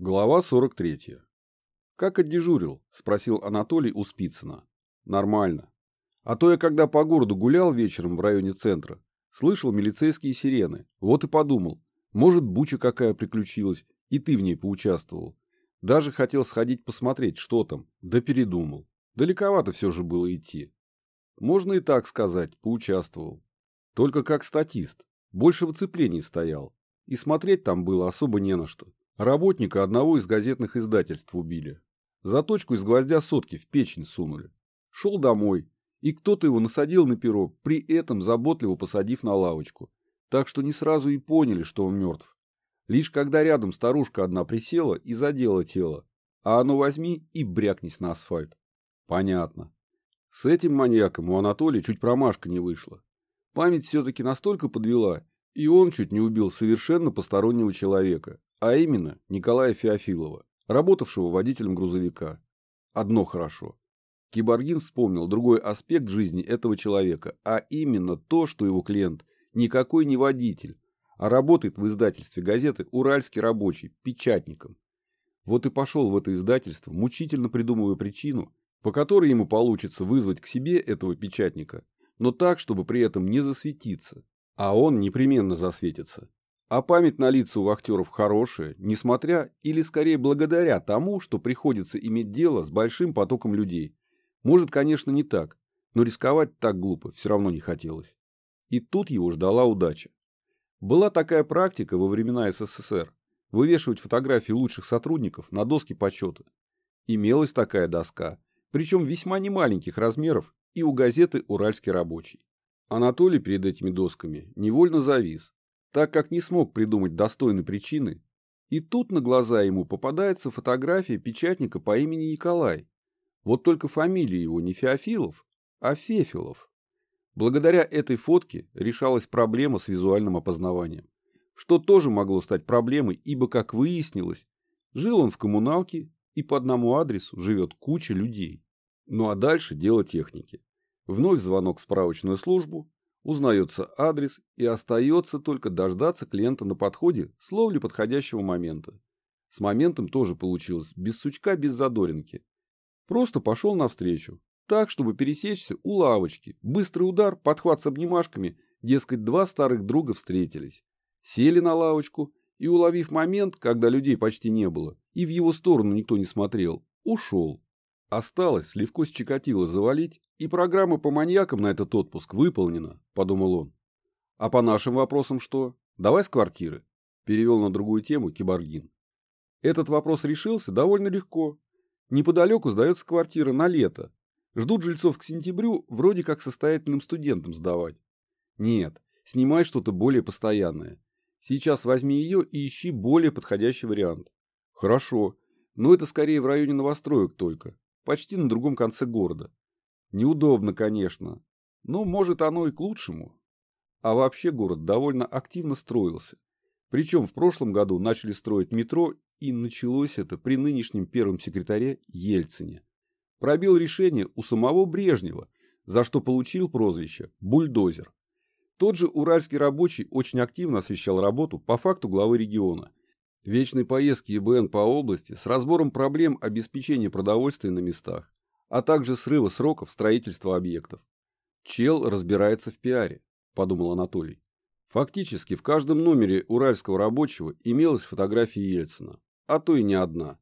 Глава 43. «Как отдежурил?» – спросил Анатолий у Спицына. «Нормально. А то я когда по городу гулял вечером в районе центра, слышал милицейские сирены. Вот и подумал, может, буча какая приключилась, и ты в ней поучаствовал. Даже хотел сходить посмотреть, что там, да передумал. Далековато все же было идти. Можно и так сказать, поучаствовал. Только как статист. Больше в оцеплении стоял. И смотреть там было особо не на что. Работника одного из газетных издательств убили. Заточку из гвоздя сотки в печень сунули. Шел домой, и кто-то его насадил на перо, при этом заботливо посадив на лавочку. Так что не сразу и поняли, что он мертв. Лишь когда рядом старушка одна присела и задела тело, а оно возьми и брякнись на асфальт. Понятно. С этим маньяком у Анатолия чуть промашка не вышла. Память все-таки настолько подвела, и он чуть не убил совершенно постороннего человека, а именно Николая Феофилова, работавшего водителем грузовика. Одно хорошо. Киборгин вспомнил другой аспект жизни этого человека, а именно то, что его клиент никакой не водитель, а работает в издательстве газеты «Уральский рабочий» печатником. Вот и пошел в это издательство, мучительно придумывая причину, по которой ему получится вызвать к себе этого печатника, но так, чтобы при этом не засветиться, а он непременно засветится. А память на лица у вахтеров хорошая, несмотря или скорее благодаря тому, что приходится иметь дело с большим потоком людей. Может, конечно, не так, но рисковать так глупо все равно не хотелось. И тут его ждала удача. Была такая практика во времена СССР – вывешивать фотографии лучших сотрудников на доски почета. Имелась такая доска, причем весьма немаленьких размеров, и у газеты «Уральский рабочий». Анатолий перед этими досками невольно завис, так как не смог придумать достойной причины, и тут на глаза ему попадается фотография печатника по имени Николай. Вот только фамилия его не Феофилов, а Фефилов. Благодаря этой фотке решалась проблема с визуальным опознаванием, что тоже могло стать проблемой, ибо, как выяснилось, жил он в коммуналке и по одному адресу живет куча людей. Ну а дальше дело техники. Вновь звонок в справочную службу, узнается адрес и остается только дождаться клиента на подходе с ловли подходящего момента. С моментом тоже получилось, без сучка, без задоринки. Просто пошел навстречу, так, чтобы пересечься у лавочки. Быстрый удар, подхват с обнимашками, дескать, два старых друга встретились. Сели на лавочку и, уловив момент, когда людей почти не было, и в его сторону никто не смотрел, ушел. Осталось сливку с Чикатило завалить, и программа по маньякам на этот отпуск выполнена, подумал он. А по нашим вопросам что? Давай с квартиры. Перевел на другую тему Киборгин. Этот вопрос решился довольно легко. Неподалеку сдается квартира на лето. Ждут жильцов к сентябрю вроде как состоятельным студентам сдавать. Нет, снимай что-то более постоянное. Сейчас возьми ее и ищи более подходящий вариант. Хорошо, но это скорее в районе новостроек только почти на другом конце города. Неудобно, конечно, но может оно и к лучшему. А вообще город довольно активно строился. Причем в прошлом году начали строить метро, и началось это при нынешнем первом секретаре Ельцине. Пробил решение у самого Брежнева, за что получил прозвище «бульдозер». Тот же уральский рабочий очень активно освещал работу по факту главы региона вечной поездки ЕБН по области с разбором проблем обеспечения продовольствия на местах, а также срыва сроков строительства объектов. Чел разбирается в пиаре, подумал Анатолий. Фактически в каждом номере уральского рабочего имелась фотография Ельцина, а то и не одна.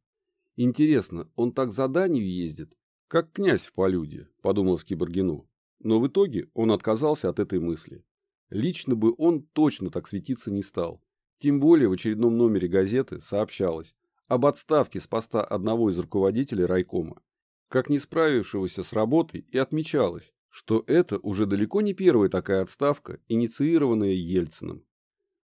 Интересно, он так за Данию ездит, как князь в полюде, подумал Скиборгину. Но в итоге он отказался от этой мысли. Лично бы он точно так светиться не стал. Тем более в очередном номере газеты сообщалось об отставке с поста одного из руководителей райкома, как не справившегося с работой, и отмечалось, что это уже далеко не первая такая отставка, инициированная Ельциным.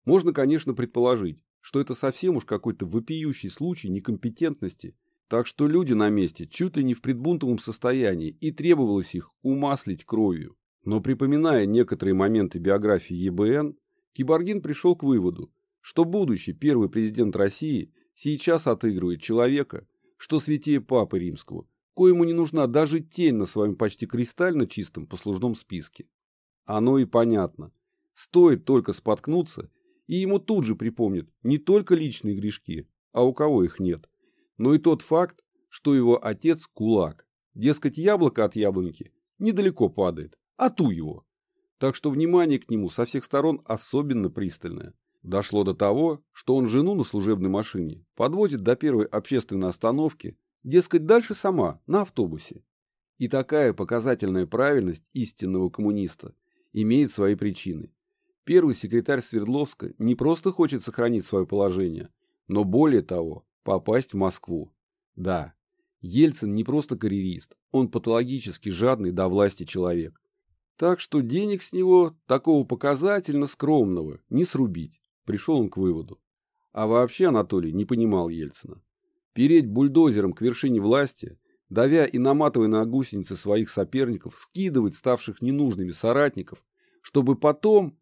Можно, конечно, предположить, что это совсем уж какой-то вопиющий случай некомпетентности, так что люди на месте чуть ли не в предбунтовом состоянии и требовалось их умаслить кровью. Но припоминая некоторые моменты биографии ЕБН, Киборгин пришел к выводу, что будущий первый президент России сейчас отыгрывает человека, что святее Папы Римского, коему не нужна даже тень на своем почти кристально чистом послужном списке. Оно и понятно. Стоит только споткнуться, и ему тут же припомнят не только личные грешки, а у кого их нет, но и тот факт, что его отец кулак. Дескать, яблоко от яблоньки недалеко падает, а ту его. Так что внимание к нему со всех сторон особенно пристальное. Дошло до того, что он жену на служебной машине подвозит до первой общественной остановки, дескать, дальше сама, на автобусе. И такая показательная правильность истинного коммуниста имеет свои причины. Первый секретарь Свердловска не просто хочет сохранить свое положение, но более того, попасть в Москву. Да, Ельцин не просто карьерист, он патологически жадный до власти человек. Так что денег с него, такого показательно скромного, не срубить. Пришел он к выводу. А вообще Анатолий не понимал Ельцина. Переть бульдозером к вершине власти, давя и наматывая на гусеницы своих соперников, скидывать ставших ненужными соратников, чтобы потом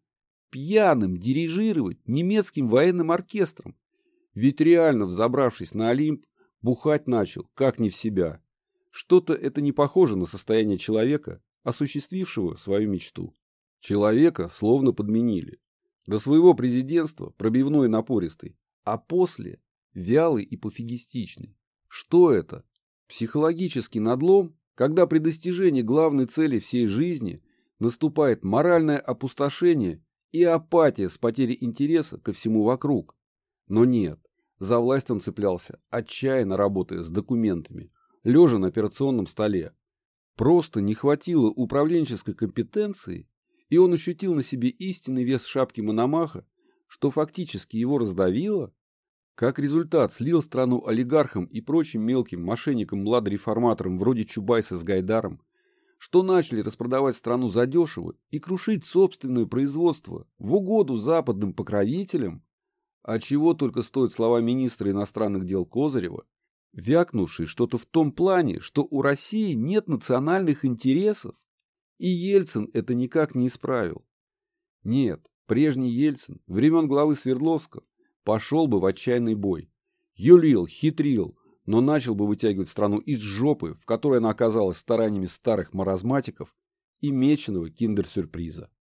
пьяным дирижировать немецким военным оркестром. Ведь реально, взобравшись на Олимп, бухать начал, как не в себя. Что-то это не похоже на состояние человека, осуществившего свою мечту. Человека словно подменили. До своего президентства пробивной и напористый, а после вялый и пофигистичный. Что это? Психологический надлом, когда при достижении главной цели всей жизни наступает моральное опустошение и апатия с потерей интереса ко всему вокруг. Но нет, за власть он цеплялся, отчаянно работая с документами, лежа на операционном столе. Просто не хватило управленческой компетенции и он ощутил на себе истинный вес шапки Мономаха, что фактически его раздавило, как результат слил страну олигархам и прочим мелким мошенникам-младореформаторам вроде Чубайса с Гайдаром, что начали распродавать страну задешево и крушить собственное производство в угоду западным покровителям, а чего только стоят слова министра иностранных дел Козырева, вякнувший что-то в том плане, что у России нет национальных интересов, и Ельцин это никак не исправил. Нет, прежний Ельцин, времен главы Свердловска, пошел бы в отчаянный бой. Юлил, хитрил, но начал бы вытягивать страну из жопы, в которой она оказалась стараниями старых маразматиков и меченого киндер-сюрприза.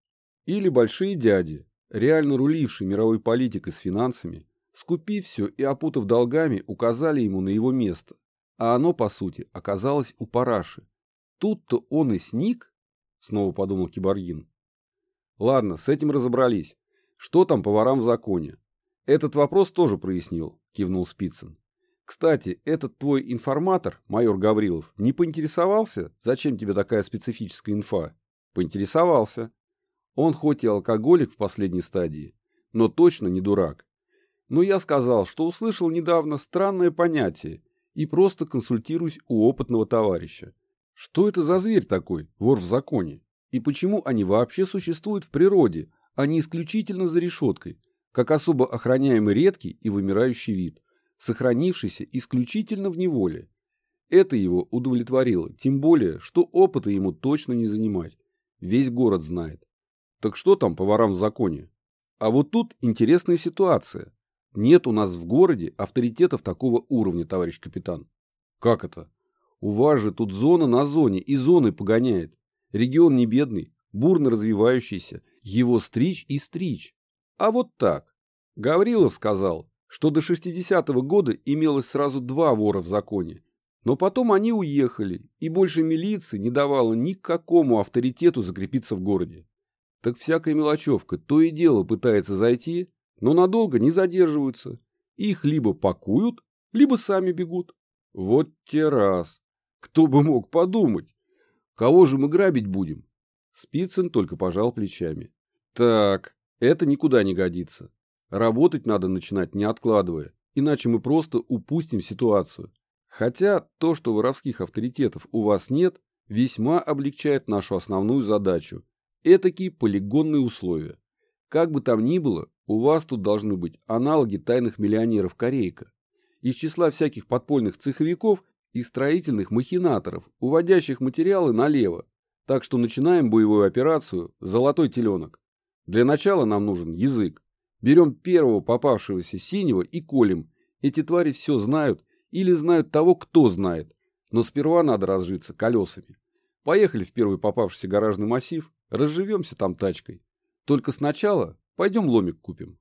Или большие дяди, реально рулившие мировой политикой с финансами, скупив все и опутав долгами, указали ему на его место. А оно, по сути, оказалось у параши. Тут-то он и сник, снова подумал Киборгин. Ладно, с этим разобрались. Что там по ворам в законе? Этот вопрос тоже прояснил, кивнул Спицын. Кстати, этот твой информатор, майор Гаврилов, не поинтересовался, зачем тебе такая специфическая инфа? Поинтересовался. Он хоть и алкоголик в последней стадии, но точно не дурак. Но я сказал, что услышал недавно странное понятие и просто консультируюсь у опытного товарища. Что это за зверь такой, вор в законе? И почему они вообще существуют в природе, а не исключительно за решеткой, как особо охраняемый редкий и вымирающий вид, сохранившийся исключительно в неволе? Это его удовлетворило, тем более, что опыта ему точно не занимать. Весь город знает. Так что там по ворам в законе? А вот тут интересная ситуация. Нет у нас в городе авторитетов такого уровня, товарищ капитан. Как это? У вас же тут зона на зоне и зоны погоняет. Регион не бедный, бурно развивающийся, его стричь и стричь. А вот так. Гаврилов сказал, что до 60-го года имелось сразу два вора в законе. Но потом они уехали, и больше милиции не давала никакому авторитету закрепиться в городе. Так всякая мелочевка то и дело пытается зайти, но надолго не задерживаются. Их либо пакуют, либо сами бегут. Вот те раз. Кто бы мог подумать? Кого же мы грабить будем? Спицын только пожал плечами. Так, это никуда не годится. Работать надо начинать не откладывая, иначе мы просто упустим ситуацию. Хотя то, что воровских авторитетов у вас нет, весьма облегчает нашу основную задачу. Этакие полигонные условия. Как бы там ни было, у вас тут должны быть аналоги тайных миллионеров Корейка. Из числа всяких подпольных цеховиков и строительных махинаторов, уводящих материалы налево. Так что начинаем боевую операцию «Золотой теленок». Для начала нам нужен язык. Берем первого попавшегося синего и колем. Эти твари все знают или знают того, кто знает. Но сперва надо разжиться колесами. Поехали в первый попавшийся гаражный массив, разживемся там тачкой. Только сначала пойдем ломик купим.